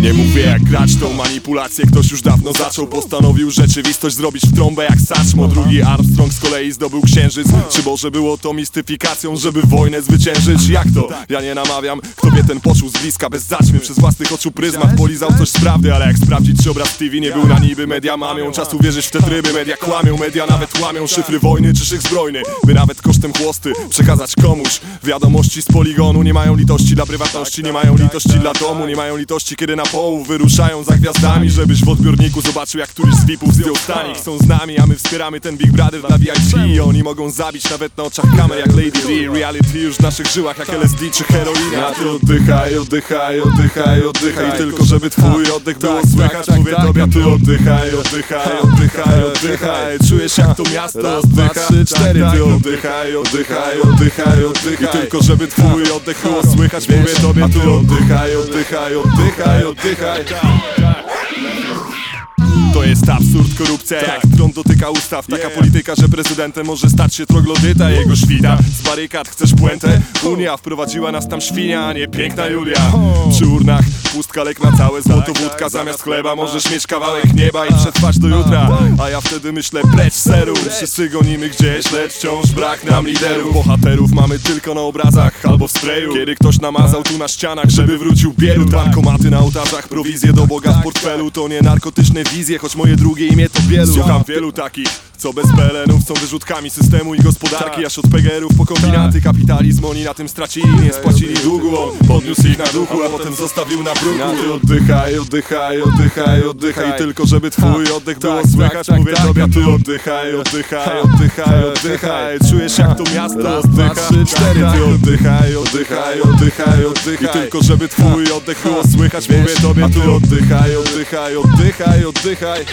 Nie mówię jak grać tą manipulację. Ktoś już dawno zaczął Postanowił rzeczywistość zrobić w trąbę jak saczmo. Drugi Armstrong z kolei zdobył księżyc. Czy może było to mistyfikacją, żeby wojnę zwyciężyć? Jak to? Ja nie namawiam Kto wie ten poczuł z bliska bez zaćmy Przez własnych oczu pryzmat. Polizał coś z prawdy Ale jak sprawdzić czy obraz TV nie był na niby? Media mamią, czas uwierzyć w te tryby. Media kłamią, media nawet łamią Szyfry wojny czy szyk zbrojny. By nawet kosztem chłosty przekazać komuś Wiadomości z poligonu. Nie mają litości dla prywatności Nie mają litości dla domu. Nie mają litości kiedy na połów wyruszają za gwiazdami Żebyś w odbiorniku zobaczył jak któryś z VIP-ów zdjął stanik. Są z nami, a my wspieramy ten Big Brother dla VIP oni mogą zabić nawet na oczach kamer jak Lady D Reality już w naszych żyłach jak LSD czy heroina. A ty oddychaj, oddychaj, oddychaj, oddychaj. Tylko żeby twój oddech było słychać Mówię tobie, ty oddychaj, oddychaj, oddychaj, oddychaj. Czujesz jak to miasto oddycha? Trzy, cztery, ty oddychaj, oddychaj, oddychaj, oddychaj. I tylko żeby twój oddech było słychać Mówię tobie, ty oddychaj, oddychaj, oddychaj, oddychaj. To jest absurd, korupcja jak tron dotyka ustaw. Taka polityka, że prezydentem może stać się troglodyta Jego świta. Z barykad chcesz puentę? Unia wprowadziła nas tam świnia, a nie piękna Julia. Przy urnach pustka lek na całe złoto wódka Zamiast chleba możesz mieć kawałek nieba i przetrwać do jutra. A ja wtedy myślę precz serum Wszyscy gonimy gdzieś, lecz wciąż brak nam liderów. Bohaterów mamy tylko na obrazach albo w sprayu. Kiedy ktoś namazał tu na ścianach, żeby wrócił bierut Bankomaty na ołtarzach, prowizje do Boga w portfelu. To nie narkotyczne wizje, choć moje drugie imię to wielu Słucham wielu takich, co bez pelenów są wyrzutkami systemu i gospodarki. Aż od PGR-ów po kombinaty. Kapitalizm Oni na tym stracili, nie spłacili długu. On podniósł ich na duchu, a potem zostawił na bruku Ty oddychaj, oddychaj, oddychaj, oddychaj. Tylko żeby twój oddech było słychać Mówię tobie, ty oddychaj, oddychaj, oddychaj, oddychaj. Czujesz jak to miasto oddycha? Trzy, cztery, ty oddychaj, oddychaj, oddychaj, oddychaj. I tylko żeby twój oddech było słychać Mówię tobie, ty oddychaj, oddychaj, oddychaj, oddychaj